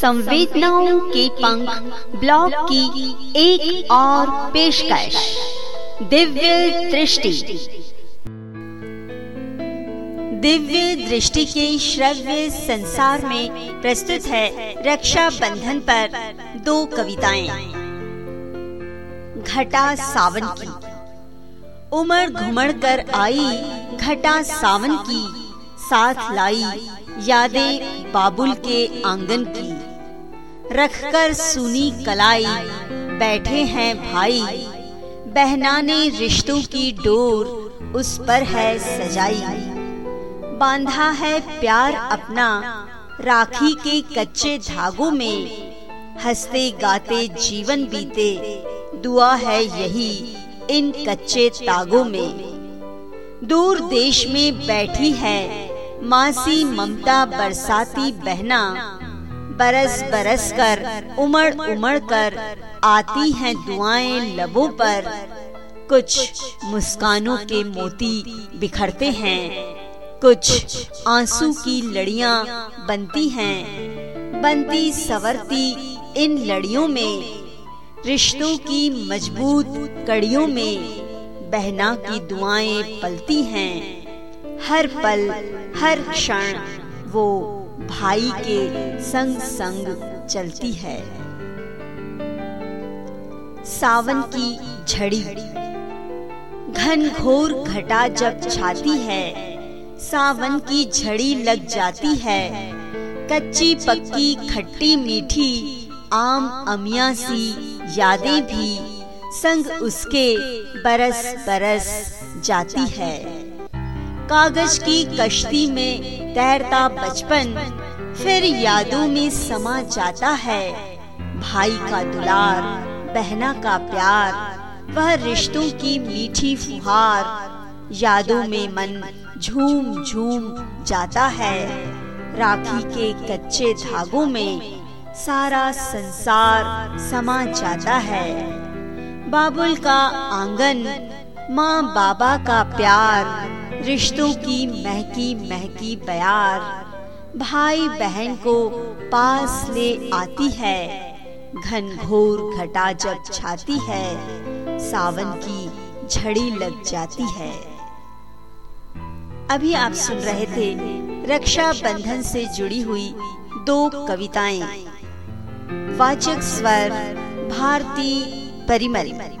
संवेदनाओं के पंख ब्लॉग की एक और पेशकश। दिव्य दृष्टि। दिव्य दृष्टि के श्रव्य संसार में प्रस्तुत है रक्षा बंधन पर दो कविताएँ। घटा सावन की। उमड़ घुमड़ कर आई घटा सावन की, साथ लाई यादें बाबुल के आँगन की। रखकर सुनी कलाई, बैठे हैं भाई। बहनाने रिश्तों की डोर, उस पर है सजाई। बांधा है प्यार अपना, राखी के कच्चे धागों में। हँसते गाते जीवन बीते, दुआ है यही इन कच्चे तागों में। दूर देश में बैठी है, मासी ममता बरसाती बहना। बरस बरस कर, उमड़ उमड़ कर आती हैं दुआएँ लबों पर। कुछ मुस्कानों के मोती बिखरते हैं, कुछ आँसू की लड़ियाँ बनती हैं। बनती सवरती इन लड़ियों में, रिश्तों की मज़बूत कड़ियों में बहना की दुआएँ पलती हैं। हर पल, हर क्षण वो भाई के संग संग चलती है। सावन की झड़ी। घन घोर घटा जब छाती है, सावन की झड़ी लग जाती है। कच्ची पक्की खट्टी मीठी आम अमिया सी यादें भी संग उसके बरस बरस जाती है। कागज़ की कश्ती में तैरता बचपन, फिर यादों में समा जाता है। भाई का दुलार, बहना का प्यार, वह रिश्तों की मीठी फुहार। यादों में मन झूम झूम जाता है। राखी के कच्चे धागों में सारा संसार समा जाता है। बाबुल का आँगन, माँ बाबा का प्यार रिश्तों की महकी महकी प्यार भाई बहन को पास ले आती है। घन घोर घटा जब छाती है। सावन की झड़ी लग जाती है। अभी आप सुन रहे थे रक्षा बंधन से जुड़ी हुई दो कविताएँ। वाचक स्वर, भारती परिमल।